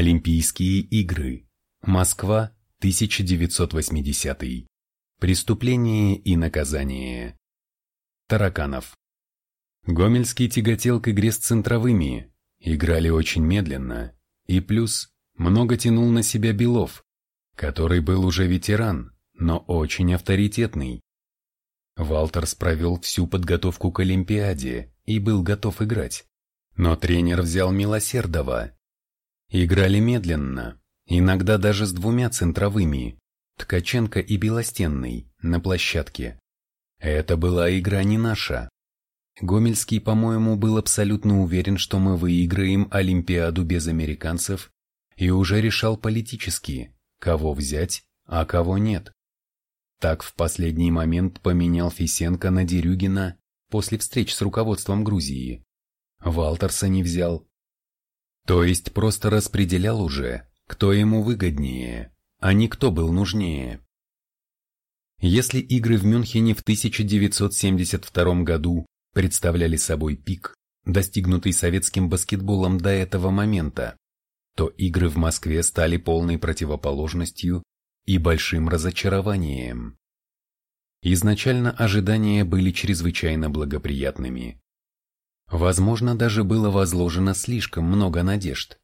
Олимпийские игры. Москва, 1980. Преступление и наказание. Тараканов. Гомельский тяготел к игре с центровыми. Играли очень медленно. И плюс, много тянул на себя Белов, который был уже ветеран, но очень авторитетный. Валтерс провел всю подготовку к Олимпиаде и был готов играть. Но тренер взял Милосердова, Играли медленно, иногда даже с двумя центровыми, Ткаченко и Белостенный, на площадке. Это была игра не наша. Гомельский, по-моему, был абсолютно уверен, что мы выиграем Олимпиаду без американцев и уже решал политически, кого взять, а кого нет. Так в последний момент поменял Фисенко на Дерюгина после встреч с руководством Грузии. Валтерса не взял, то есть просто распределял уже, кто ему выгоднее, а не кто был нужнее. Если игры в Мюнхене в 1972 году представляли собой пик, достигнутый советским баскетболом до этого момента, то игры в Москве стали полной противоположностью и большим разочарованием. Изначально ожидания были чрезвычайно благоприятными. Возможно, даже было возложено слишком много надежд.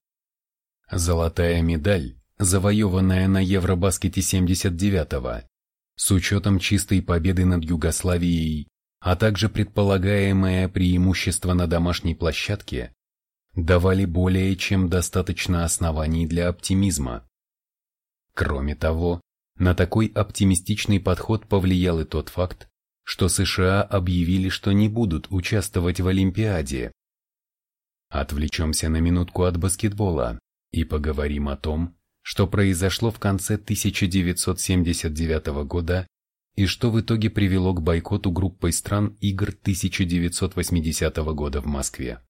Золотая медаль, завоеванная на Евробаскете 79-го, с учетом чистой победы над Югославией, а также предполагаемое преимущество на домашней площадке, давали более чем достаточно оснований для оптимизма. Кроме того, на такой оптимистичный подход повлиял и тот факт, что США объявили, что не будут участвовать в Олимпиаде. Отвлечемся на минутку от баскетбола и поговорим о том, что произошло в конце 1979 года и что в итоге привело к бойкоту группой стран игр 1980 года в Москве.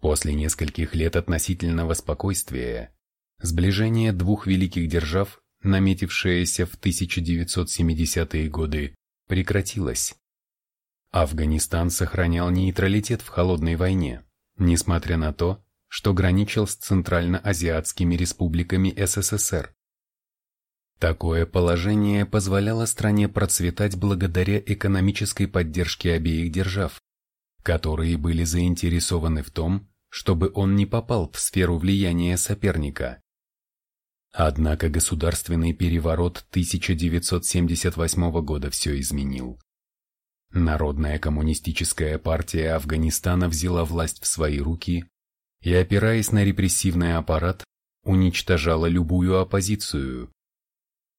После нескольких лет относительного спокойствия, сближение двух великих держав, наметившееся в 1970-е годы, прекратилась. Афганистан сохранял нейтралитет в холодной войне, несмотря на то, что граничил с центральноазиатскими республиками СССР. Такое положение позволяло стране процветать благодаря экономической поддержке обеих держав, которые были заинтересованы в том, чтобы он не попал в сферу влияния соперника. Однако государственный переворот 1978 года все изменил. Народная коммунистическая партия Афганистана взяла власть в свои руки и, опираясь на репрессивный аппарат, уничтожала любую оппозицию.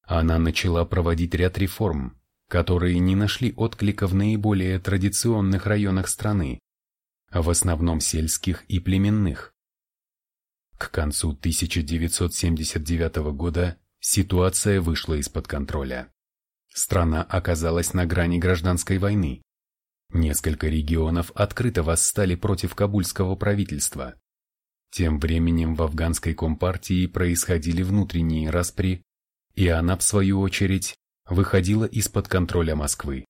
Она начала проводить ряд реформ, которые не нашли отклика в наиболее традиционных районах страны, в основном сельских и племенных. К концу 1979 года ситуация вышла из-под контроля. Страна оказалась на грани гражданской войны. Несколько регионов открыто восстали против кабульского правительства. Тем временем в афганской компартии происходили внутренние распри, и она, в свою очередь, выходила из-под контроля Москвы.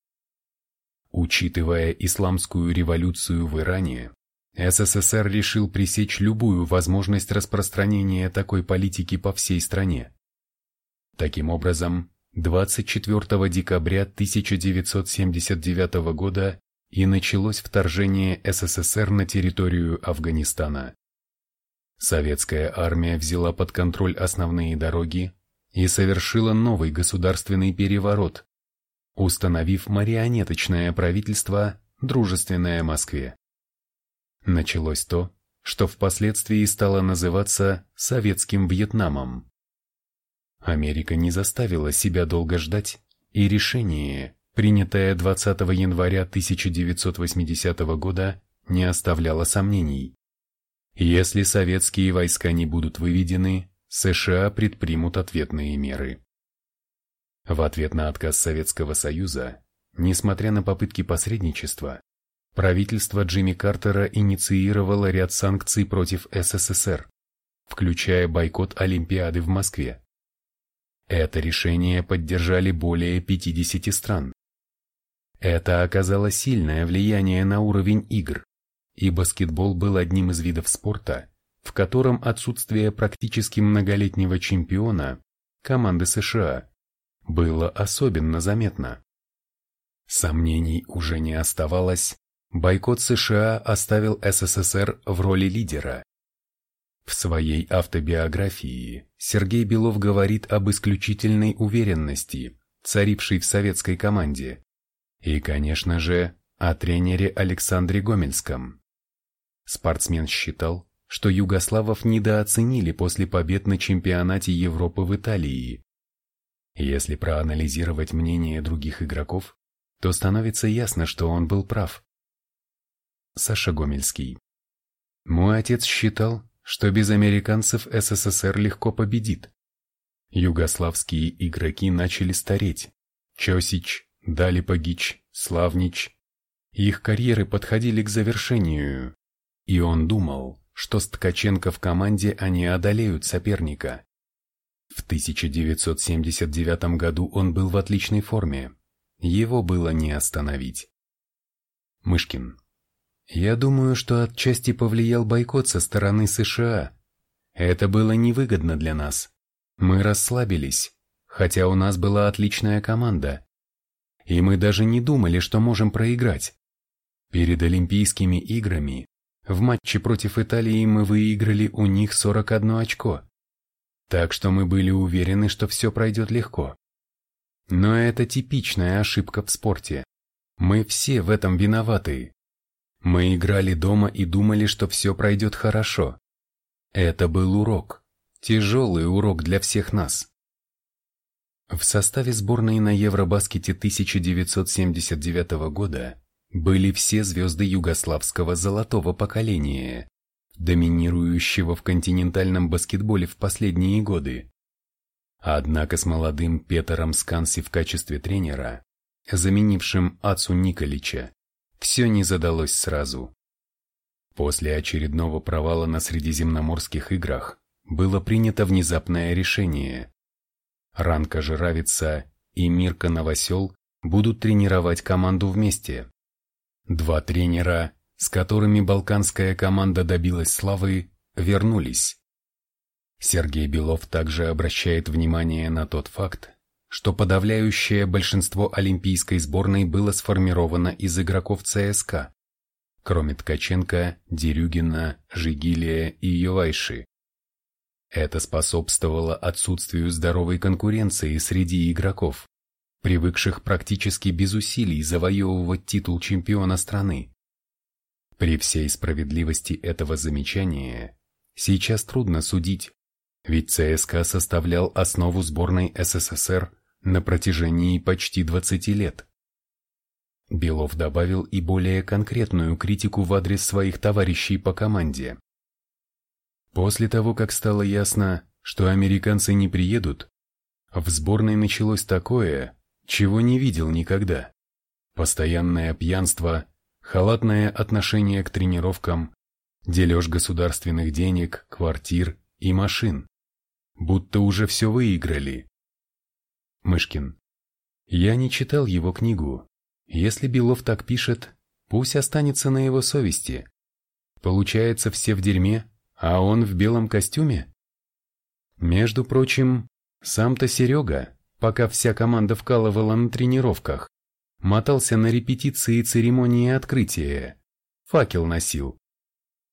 Учитывая исламскую революцию в Иране, СССР решил пресечь любую возможность распространения такой политики по всей стране. Таким образом, 24 декабря 1979 года и началось вторжение СССР на территорию Афганистана. Советская армия взяла под контроль основные дороги и совершила новый государственный переворот, установив марионеточное правительство, дружественное Москве началось то, что впоследствии стало называться Советским Вьетнамом. Америка не заставила себя долго ждать, и решение, принятое 20 января 1980 года, не оставляло сомнений. Если советские войска не будут выведены, США предпримут ответные меры. В ответ на отказ Советского Союза, несмотря на попытки посредничества, правительство Джимми Картера инициировало ряд санкций против СССР, включая бойкот Олимпиады в Москве. Это решение поддержали более 50 стран. Это оказало сильное влияние на уровень игр, и баскетбол был одним из видов спорта, в котором отсутствие практически многолетнего чемпиона команды США было особенно заметно. Сомнений уже не оставалось, бойкот США оставил СССР в роли лидера. В своей автобиографии Сергей Белов говорит об исключительной уверенности, царившей в советской команде, и, конечно же, о тренере Александре Гомельском. Спортсмен считал, что югославов недооценили после побед на чемпионате Европы в Италии. Если проанализировать мнение других игроков, то становится ясно, что он был прав. Саша Гомельский. Мой отец считал, что без американцев СССР легко победит. Югославские игроки начали стареть. Чосич, Далипагич, Славнич. Их карьеры подходили к завершению, и он думал, что с Ткаченко в команде они одолеют соперника. В 1979 году он был в отличной форме. Его было не остановить. Мышкин. Я думаю, что отчасти повлиял бойкот со стороны США. Это было невыгодно для нас. Мы расслабились, хотя у нас была отличная команда. И мы даже не думали, что можем проиграть. Перед Олимпийскими играми в матче против Италии мы выиграли у них 41 очко. Так что мы были уверены, что все пройдет легко. Но это типичная ошибка в спорте. Мы все в этом виноваты. Мы играли дома и думали, что все пройдет хорошо. Это был урок. Тяжелый урок для всех нас. В составе сборной на Евробаскете 1979 года были все звезды югославского золотого поколения, доминирующего в континентальном баскетболе в последние годы. Однако с молодым Петером Сканси в качестве тренера, заменившим Ацу Николича, все не задалось сразу. После очередного провала на Средиземноморских играх было принято внезапное решение. Ранка Жиравица и Мирка Новосел будут тренировать команду вместе. Два тренера, с которыми балканская команда добилась славы, вернулись. Сергей Белов также обращает внимание на тот факт, что подавляющее большинство олимпийской сборной было сформировано из игроков ЦСКА, кроме Ткаченко, Дерюгина, Жигилия и Ювайши. Это способствовало отсутствию здоровой конкуренции среди игроков, привыкших практически без усилий завоевывать титул чемпиона страны. При всей справедливости этого замечания, сейчас трудно судить, ведь ЦСКА составлял основу сборной СССР на протяжении почти 20 лет. Белов добавил и более конкретную критику в адрес своих товарищей по команде. После того, как стало ясно, что американцы не приедут, в сборной началось такое, чего не видел никогда. Постоянное пьянство, халатное отношение к тренировкам, дележ государственных денег, квартир и машин будто уже все выиграли. Мышкин. Я не читал его книгу. Если Белов так пишет, пусть останется на его совести. Получается, все в дерьме, а он в белом костюме? Между прочим, сам-то Серега, пока вся команда вкалывала на тренировках, мотался на репетиции церемонии открытия, факел носил.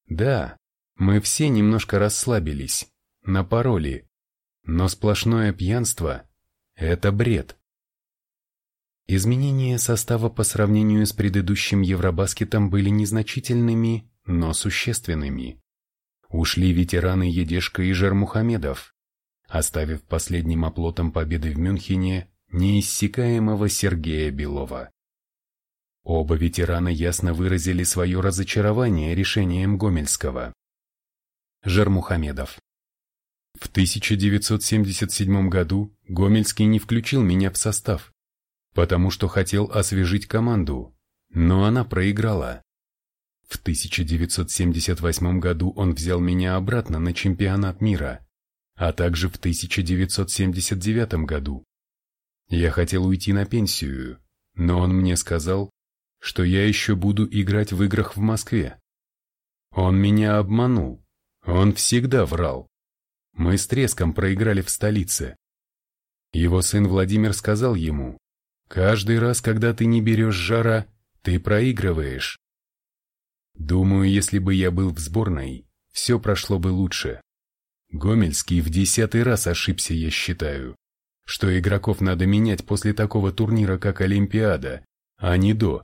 Да, мы все немножко расслабились, напороли, но сплошное пьянство – это бред. Изменения состава по сравнению с предыдущим Евробаскетом были незначительными, но существенными. Ушли ветераны Едешка и Жермухамедов, оставив последним оплотом победы в Мюнхене неиссякаемого Сергея Белова. Оба ветерана ясно выразили свое разочарование решением Гомельского. Жермухамедов в 1977 году Гомельский не включил меня в состав, потому что хотел освежить команду, но она проиграла. В 1978 году он взял меня обратно на чемпионат мира, а также в 1979 году. Я хотел уйти на пенсию, но он мне сказал, что я еще буду играть в играх в Москве. Он меня обманул, Он всегда врал. Мы с треском проиграли в столице. Его сын Владимир сказал ему, «Каждый раз, когда ты не берешь жара, ты проигрываешь». Думаю, если бы я был в сборной, все прошло бы лучше. Гомельский в десятый раз ошибся, я считаю, что игроков надо менять после такого турнира, как Олимпиада, а не до.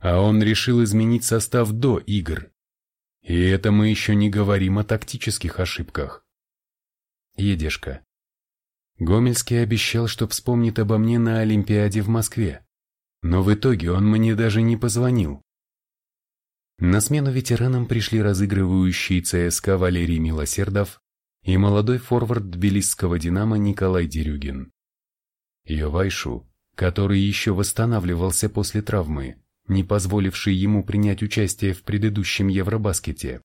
А он решил изменить состав до игр. И это мы еще не говорим о тактических ошибках. Едешка. Гомельский обещал, что вспомнит обо мне на Олимпиаде в Москве. Но в итоге он мне даже не позвонил. На смену ветеранам пришли разыгрывающий ЦСКА Валерий Милосердов и молодой форвард тбилисского «Динамо» Николай Дерюгин. Йовайшу, который еще восстанавливался после травмы, не позволивший ему принять участие в предыдущем Евробаскете,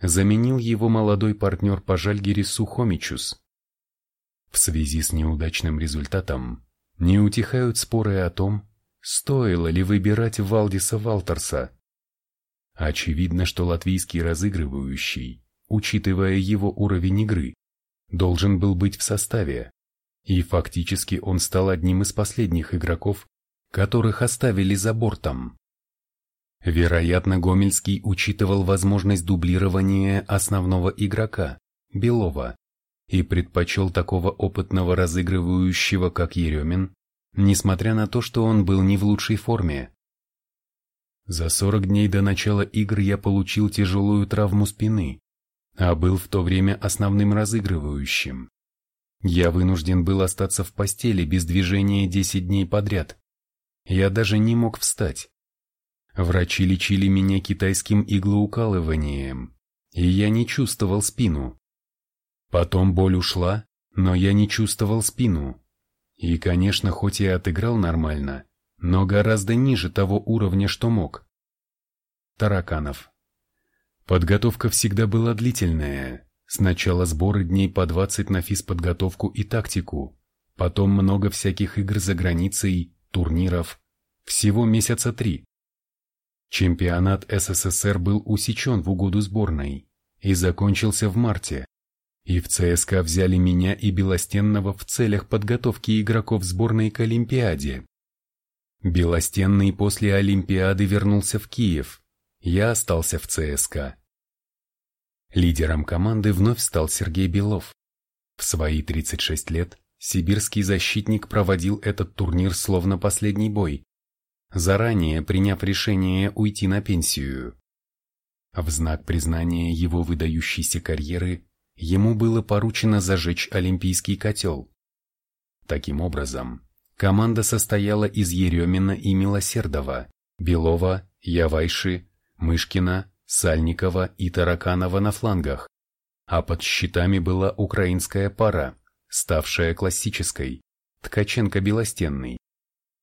заменил его молодой партнер по Жальгирису Хомичус. В связи с неудачным результатом не утихают споры о том, стоило ли выбирать Валдиса Валтерса. Очевидно, что латвийский разыгрывающий, учитывая его уровень игры, должен был быть в составе, и фактически он стал одним из последних игроков, которых оставили за бортом. Вероятно, Гомельский учитывал возможность дублирования основного игрока, Белова, и предпочел такого опытного разыгрывающего, как Еремин, несмотря на то, что он был не в лучшей форме. За 40 дней до начала игр я получил тяжелую травму спины, а был в то время основным разыгрывающим. Я вынужден был остаться в постели без движения 10 дней подряд. Я даже не мог встать. Врачи лечили меня китайским иглоукалыванием, и я не чувствовал спину. Потом боль ушла, но я не чувствовал спину. И, конечно, хоть я отыграл нормально, но гораздо ниже того уровня, что мог. Тараканов. Подготовка всегда была длительная. Сначала сборы дней по 20 на физподготовку и тактику, потом много всяких игр за границей, турниров. Всего месяца три. Чемпионат СССР был усечен в угоду сборной и закончился в марте. И в ЦСКА взяли меня и Белостенного в целях подготовки игроков сборной к Олимпиаде. Белостенный после Олимпиады вернулся в Киев. Я остался в ЦСКА. Лидером команды вновь стал Сергей Белов. В свои 36 лет сибирский защитник проводил этот турнир словно последний бой, заранее приняв решение уйти на пенсию. В знак признания его выдающейся карьеры ему было поручено зажечь Олимпийский котел. Таким образом, Команда состояла из Еремина и Милосердова, Белова, Явайши, Мышкина, Сальникова и Тараканова на флангах, а под щитами была украинская пара, ставшая классической, Ткаченко-Белостенный,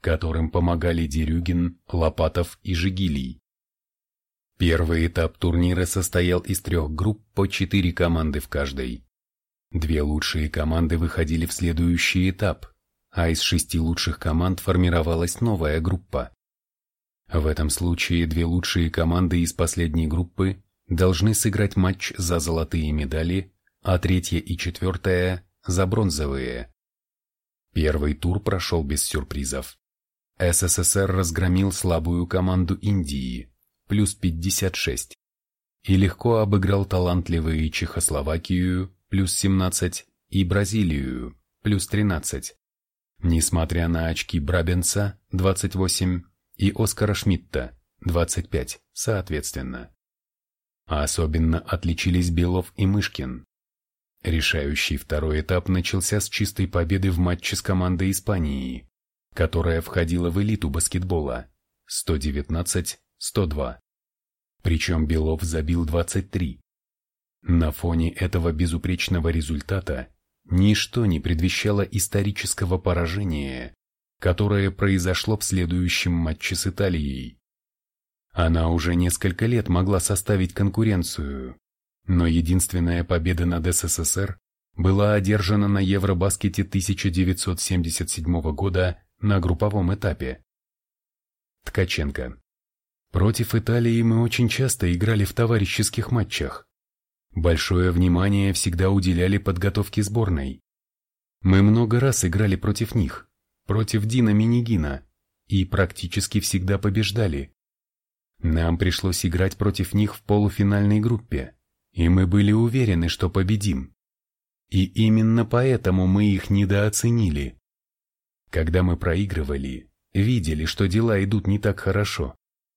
которым помогали Дерюгин, Лопатов и Жигилий. Первый этап турнира состоял из трех групп по четыре команды в каждой. Две лучшие команды выходили в следующий этап, а из шести лучших команд формировалась новая группа. В этом случае две лучшие команды из последней группы должны сыграть матч за золотые медали, а третья и четвертая – за бронзовые. Первый тур прошел без сюрпризов. СССР разгромил слабую команду Индии, плюс 56, и легко обыграл талантливые Чехословакию, плюс 17, и Бразилию, плюс 13 несмотря на очки Брабенца 28 и Оскара Шмидта 25, соответственно. А особенно отличились Белов и Мышкин. Решающий второй этап начался с чистой победы в матче с командой Испании, которая входила в элиту баскетбола 119-102. Причем Белов забил 23. На фоне этого безупречного результата ничто не предвещало исторического поражения, которое произошло в следующем матче с Италией. Она уже несколько лет могла составить конкуренцию, но единственная победа над СССР была одержана на Евробаскете 1977 года на групповом этапе. Ткаченко. Против Италии мы очень часто играли в товарищеских матчах. большое внимание всегда уделяли подготовке сборной. Мы много раз играли против них, против Дина Минигина, и практически всегда побеждали. Нам пришлось играть против них в полуфинальной группе, и мы были уверены, что победим. И именно поэтому мы их недооценили. Когда мы проигрывали, видели, что дела идут не так хорошо,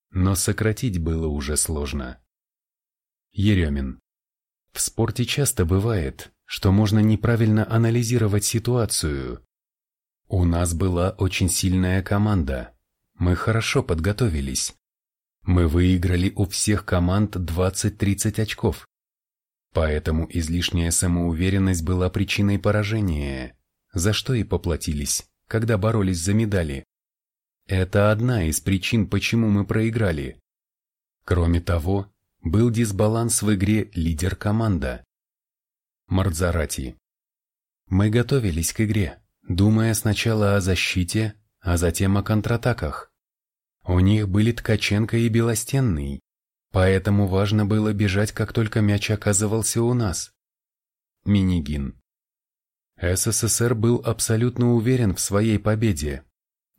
но сократить было уже сложно. Еремин. В спорте часто бывает, что можно неправильно анализировать ситуацию. У нас была очень сильная команда. Мы хорошо подготовились. Мы выиграли у всех команд 20-30 очков. Поэтому излишняя самоуверенность была причиной поражения, за что и поплатились, когда боролись за медали. Это одна из причин, почему мы проиграли. Кроме того, был дисбаланс в игре лидер-команда. Мардзарати. Мы готовились к игре, думая сначала о защите, а затем о контратаках. У них были Ткаченко и Белостенный, поэтому важно было бежать, как только мяч оказывался у нас. Минигин. СССР был абсолютно уверен в своей победе.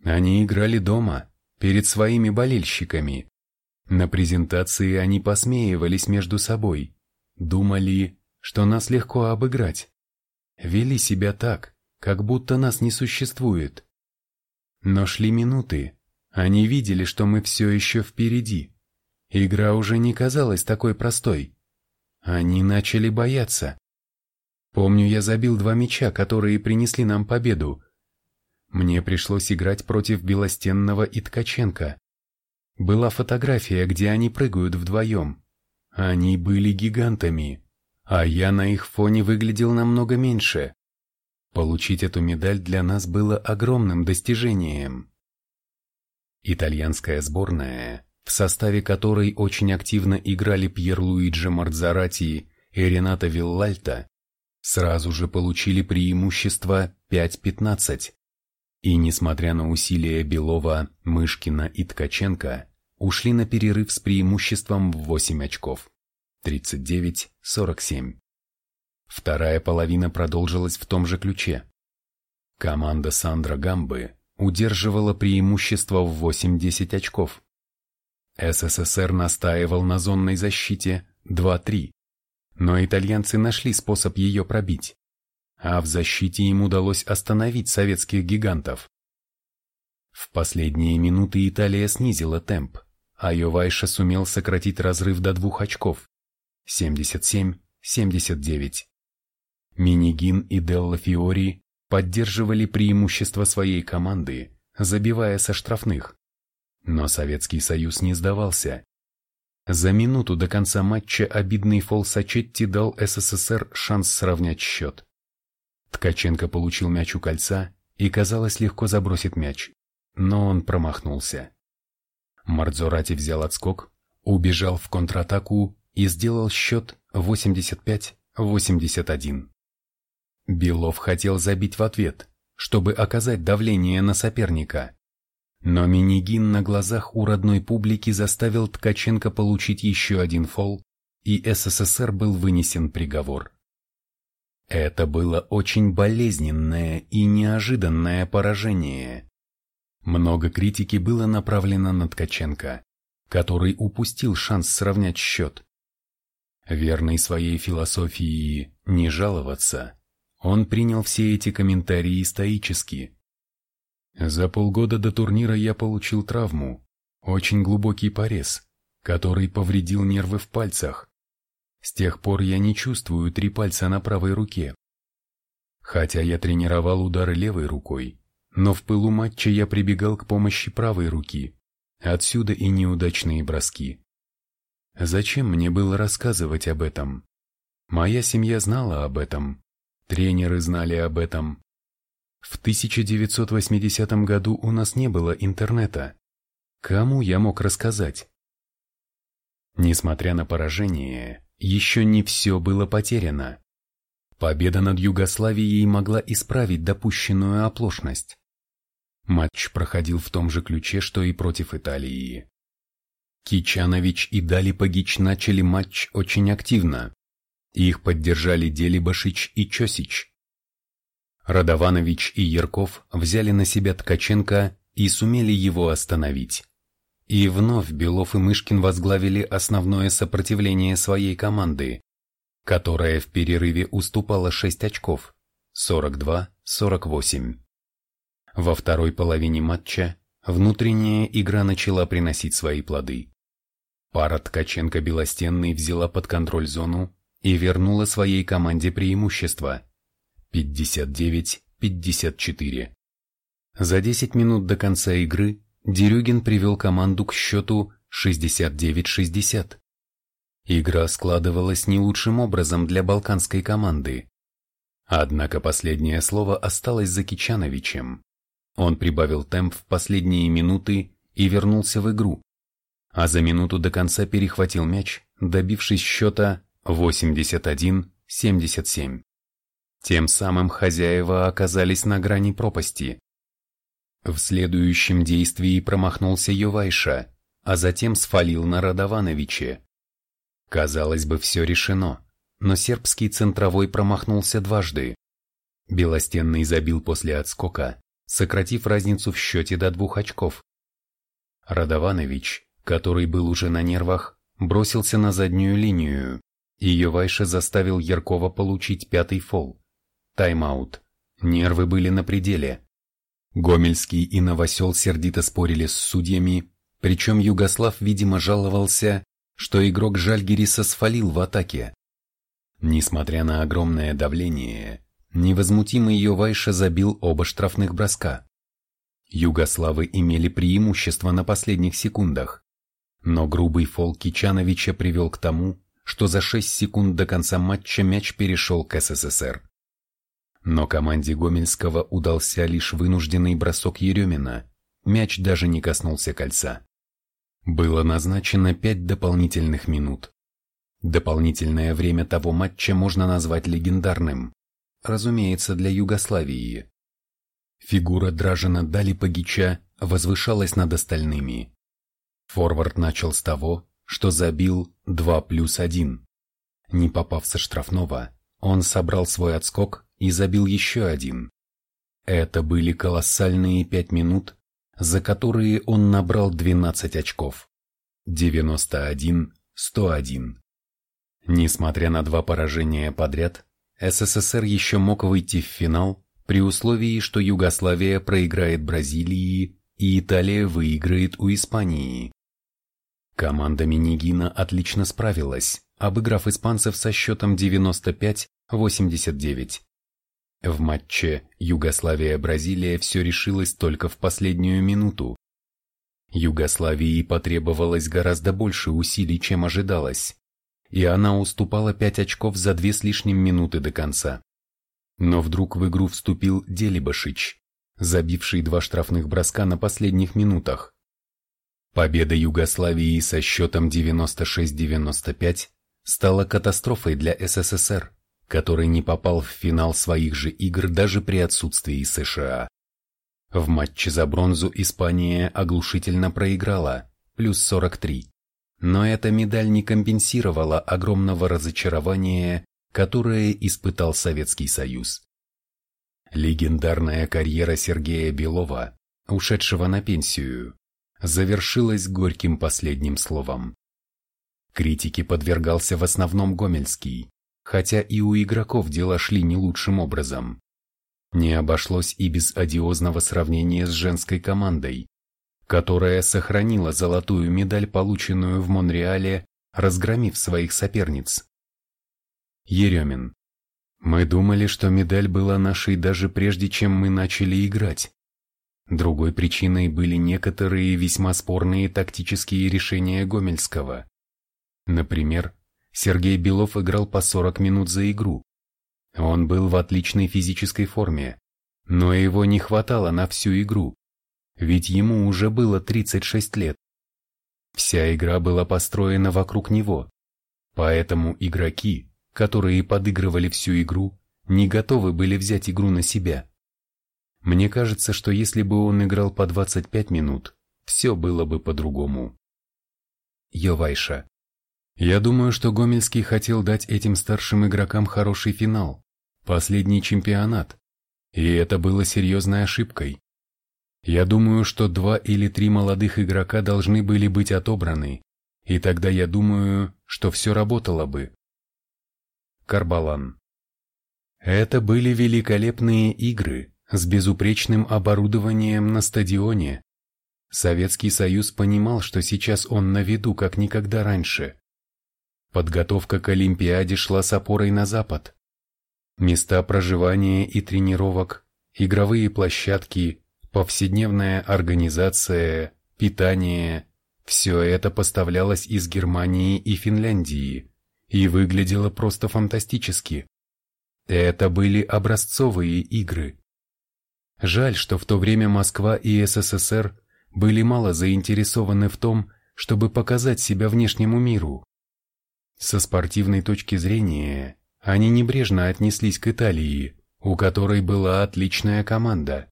Они играли дома, перед своими болельщиками. На презентации они посмеивались между собой, думали, что нас легко обыграть. Вели себя так, как будто нас не существует. Но шли минуты, они видели, что мы все еще впереди. Игра уже не казалась такой простой. Они начали бояться. Помню, я забил два мяча, которые принесли нам победу. Мне пришлось играть против Белостенного и Ткаченко. Была фотография, где они прыгают вдвоем. Они были гигантами, а я на их фоне выглядел намного меньше. Получить эту медаль для нас было огромным достижением. Итальянская сборная, в составе которой очень активно играли Пьер Луиджи Мардзарати и Рената Виллальта, сразу же получили преимущество 5-15. И несмотря на усилия Белова, Мышкина и Ткаченко, ушли на перерыв с преимуществом в 8 очков. 39-47. Вторая половина продолжилась в том же ключе. Команда Сандра Гамбы удерживала преимущество в 8-10 очков. СССР настаивал на зонной защите 2-3, но итальянцы нашли способ ее пробить, а в защите им удалось остановить советских гигантов. В последние минуты Италия снизила темп, а Йовайша сумел сократить разрыв до двух очков – 77-79. Минигин и Делла Фиори поддерживали преимущество своей команды, забивая со штрафных. Но Советский Союз не сдавался за минуту до конца матча обидный фол Сачетти дал СССР шанс сравнять счет. Ткаченко получил мяч у кольца и, казалось, легко забросит мяч, но он промахнулся. Мардзорати взял отскок, убежал в контратаку и сделал счет 85-81. Белов хотел забить в ответ, чтобы оказать давление на соперника, но Минигин на глазах у родной публики заставил Ткаченко получить еще один фол, и СССР был вынесен приговор. Это было очень болезненное и неожиданное поражение. Много критики было направлено на Ткаченко, который упустил шанс сравнять счет. Верный своей философии «не жаловаться», он принял все эти комментарии стоически – за полгода до турнира я получил травму, очень глубокий порез, который повредил нервы в пальцах. С тех пор я не чувствую три пальца на правой руке. Хотя я тренировал удары левой рукой, но в пылу матча я прибегал к помощи правой руки, отсюда и неудачные броски. Зачем мне было рассказывать об этом? Моя семья знала об этом, тренеры знали об этом, в 1980 году у нас не было интернета. Кому я мог рассказать? Несмотря на поражение, еще не все было потеряно. Победа над Югославией могла исправить допущенную оплошность. Матч проходил в том же ключе, что и против Италии. Кичанович и Дали Пагич начали матч очень активно. Их поддержали Делибашич и Чосич. Радованович и Ярков взяли на себя Ткаченко и сумели его остановить. И вновь Белов и Мышкин возглавили основное сопротивление своей команды, которая в перерыве уступала 6 очков, 42-48. Во второй половине матча внутренняя игра начала приносить свои плоды. Пара Ткаченко-Белостенный взяла под контроль зону и вернула своей команде преимущество 59-54. За 10 минут до конца игры Дерюгин привел команду к счету 69-60. Игра складывалась не лучшим образом для балканской команды. Однако последнее слово осталось за Кичановичем. Он прибавил темп в последние минуты и вернулся в игру, а за минуту до конца перехватил мяч, добившись счета 81-77. Тем самым хозяева оказались на грани пропасти. В следующем действии промахнулся Ювайша, а затем сфалил на Радовановиче. Казалось бы, все решено, но сербский центровой промахнулся дважды. Белостенный забил после отскока, сократив разницу в счете до двух очков. Радованович, который был уже на нервах, бросился на заднюю линию, и Ювайша заставил Яркова получить пятый фол. Тайм-аут. Нервы были на пределе. Гомельский и Новосел сердито спорили с судьями, причем Югослав, видимо, жаловался, что игрок Жальгириса свалил в атаке. Несмотря на огромное давление, невозмутимый Йовайша забил оба штрафных броска. Югославы имели преимущество на последних секундах, но грубый фол Кичановича привел к тому, что за 6 секунд до конца матча мяч перешел к СССР. Но команде Гомельского удался лишь вынужденный бросок Еремина, мяч даже не коснулся кольца. Было назначено 5 дополнительных минут. Дополнительное время того матча можно назвать легендарным, разумеется, для Югославии. Фигура Дражина Дали Пагича возвышалась над остальными. Форвард начал с того, что забил 2 плюс 1. Не попав со штрафного, он собрал свой отскок и забил еще один. Это были колоссальные пять минут, за которые он набрал 12 очков. 91-101. Несмотря на два поражения подряд, СССР еще мог выйти в финал при условии, что Югославия проиграет Бразилии и Италия выиграет у Испании. Команда Минигина отлично справилась, обыграв испанцев со счетом 95-89. В матче Югославия-Бразилия все решилось только в последнюю минуту. Югославии потребовалось гораздо больше усилий, чем ожидалось, и она уступала 5 очков за две с лишним минуты до конца. Но вдруг в игру вступил Делибашич, забивший два штрафных броска на последних минутах. Победа Югославии со счетом 96-95 стала катастрофой для СССР который не попал в финал своих же игр даже при отсутствии США. В матче за бронзу Испания оглушительно проиграла, плюс 43. Но эта медаль не компенсировала огромного разочарования, которое испытал Советский Союз. Легендарная карьера Сергея Белова, ушедшего на пенсию, завершилась горьким последним словом. Критике подвергался в основном Гомельский, хотя и у игроков дела шли не лучшим образом. Не обошлось и без одиозного сравнения с женской командой, которая сохранила золотую медаль, полученную в Монреале, разгромив своих соперниц. Еремин. Мы думали, что медаль была нашей даже прежде, чем мы начали играть. Другой причиной были некоторые весьма спорные тактические решения Гомельского. Например, Сергей Белов играл по 40 минут за игру. Он был в отличной физической форме, но его не хватало на всю игру, ведь ему уже было 36 лет. Вся игра была построена вокруг него, поэтому игроки, которые подыгрывали всю игру, не готовы были взять игру на себя. Мне кажется, что если бы он играл по 25 минут, все было бы по-другому. Йовайша. Я думаю, что Гомельский хотел дать этим старшим игрокам хороший финал, последний чемпионат, и это было серьезной ошибкой. Я думаю, что два или три молодых игрока должны были быть отобраны, и тогда я думаю, что все работало бы. Карбалан. Это были великолепные игры с безупречным оборудованием на стадионе. Советский Союз понимал, что сейчас он на виду, как никогда раньше. Подготовка к Олимпиаде шла с опорой на Запад. Места проживания и тренировок, игровые площадки, повседневная организация, питание – все это поставлялось из Германии и Финляндии и выглядело просто фантастически. Это были образцовые игры. Жаль, что в то время Москва и СССР были мало заинтересованы в том, чтобы показать себя внешнему миру. Со спортивной точки зрения, они небрежно отнеслись к Италии, у которой была отличная команда,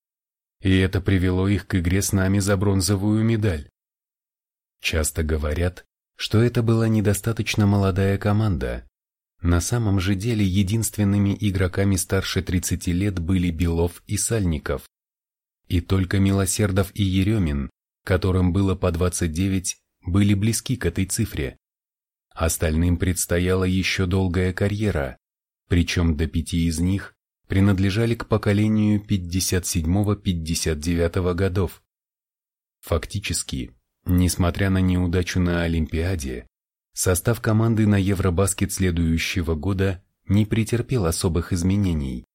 и это привело их к игре с нами за бронзовую медаль. Часто говорят, что это была недостаточно молодая команда. На самом же деле единственными игроками старше 30 лет были Белов и Сальников. И только Милосердов и Еремин, которым было по 29, были близки к этой цифре. Остальным предстояла еще долгая карьера, причем до пяти из них принадлежали к поколению 57-59 годов. Фактически, Несмотря на неудачу на Олимпиаде, состав команды на Евробаскет следующего года не претерпел особых изменений.